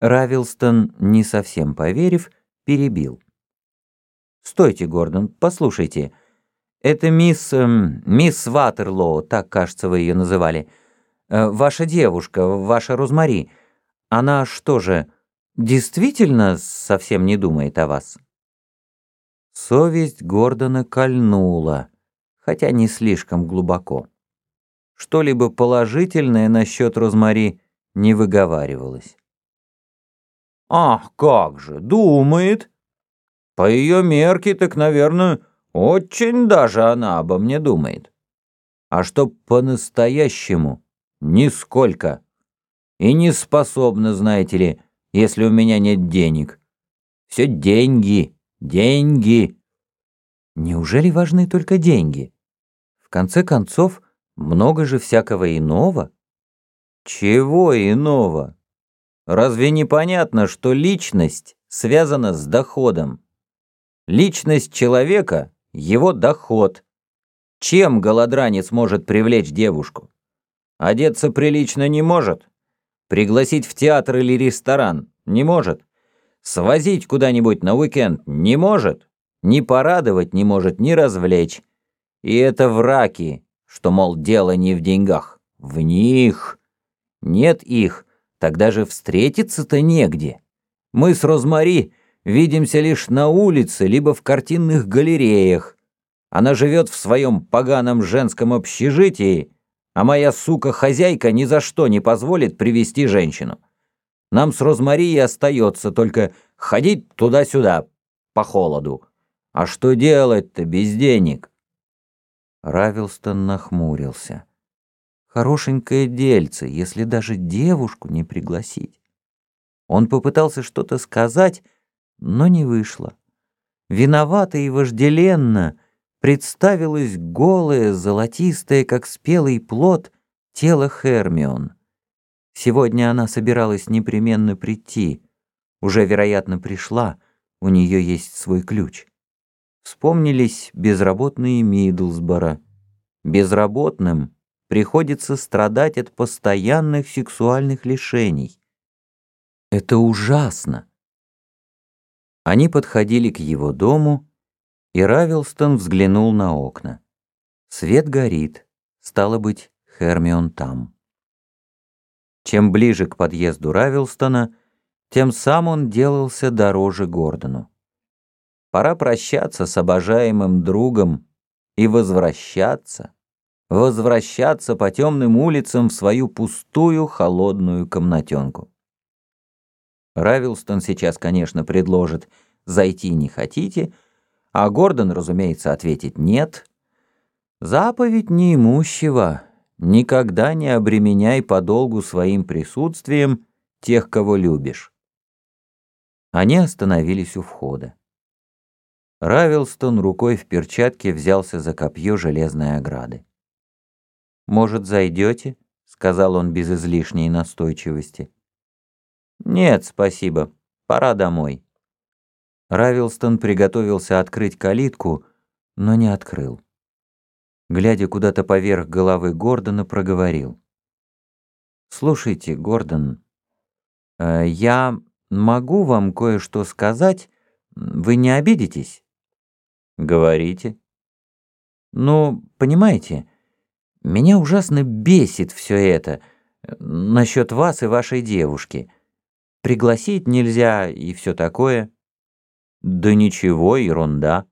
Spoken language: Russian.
Равилстон, не совсем поверив, перебил. «Стойте, Гордон, послушайте. Это мисс... Эм, мисс Ватерлоу, так, кажется, вы ее называли. Э, ваша девушка, ваша Розмари. Она что же, действительно совсем не думает о вас?» Совесть Гордона кольнула, хотя не слишком глубоко. Что-либо положительное насчет Розмари не выговаривалось. «Ах, как же, думает! По ее мерке, так, наверное, очень даже она обо мне думает. А что по-настоящему, нисколько. И не способна, знаете ли, если у меня нет денег. Все деньги, деньги. Неужели важны только деньги? В конце концов, много же всякого иного. Чего иного? Разве не понятно, что личность связана с доходом? Личность человека — его доход. Чем голодранец может привлечь девушку? Одеться прилично не может. Пригласить в театр или ресторан не может. Свозить куда-нибудь на уикенд не может. Ни порадовать не может, ни развлечь. И это враки, что, мол, дело не в деньгах. В них. Нет их, Тогда же встретиться-то негде. Мы с Розмари видимся лишь на улице, либо в картинных галереях. Она живет в своем поганом женском общежитии, а моя сука-хозяйка ни за что не позволит привести женщину. Нам с Розмари остается только ходить туда-сюда, по холоду. А что делать-то без денег?» Равилстон нахмурился. Хорошенькое дельце, если даже девушку не пригласить. Он попытался что-то сказать, но не вышло. Виновато и вожделенно представилось голое, золотистое, как спелый плод, тело Хермион. Сегодня она собиралась непременно прийти. Уже, вероятно, пришла, у нее есть свой ключ. Вспомнились безработные Мидлсбора. Безработным — приходится страдать от постоянных сексуальных лишений. Это ужасно. Они подходили к его дому, и Равилстон взглянул на окна. Свет горит, стало быть, Хермион там. Чем ближе к подъезду Равилстона, тем сам он делался дороже Гордону. Пора прощаться с обожаемым другом и возвращаться возвращаться по темным улицам в свою пустую холодную комнатенку. Равилстон сейчас, конечно, предложит «зайти не хотите», а Гордон, разумеется, ответит «нет». Заповедь неимущего «никогда не обременяй подолгу своим присутствием тех, кого любишь». Они остановились у входа. Равилстон рукой в перчатке взялся за копье железной ограды. «Может, зайдете?» — сказал он без излишней настойчивости. «Нет, спасибо. Пора домой». Равилстон приготовился открыть калитку, но не открыл. Глядя куда-то поверх головы Гордона, проговорил. «Слушайте, Гордон, э, я могу вам кое-что сказать? Вы не обидитесь?» «Говорите». «Ну, понимаете, меня ужасно бесит все это э, насчет вас и вашей девушки. Пригласить нельзя и все такое. Да ничего, ерунда.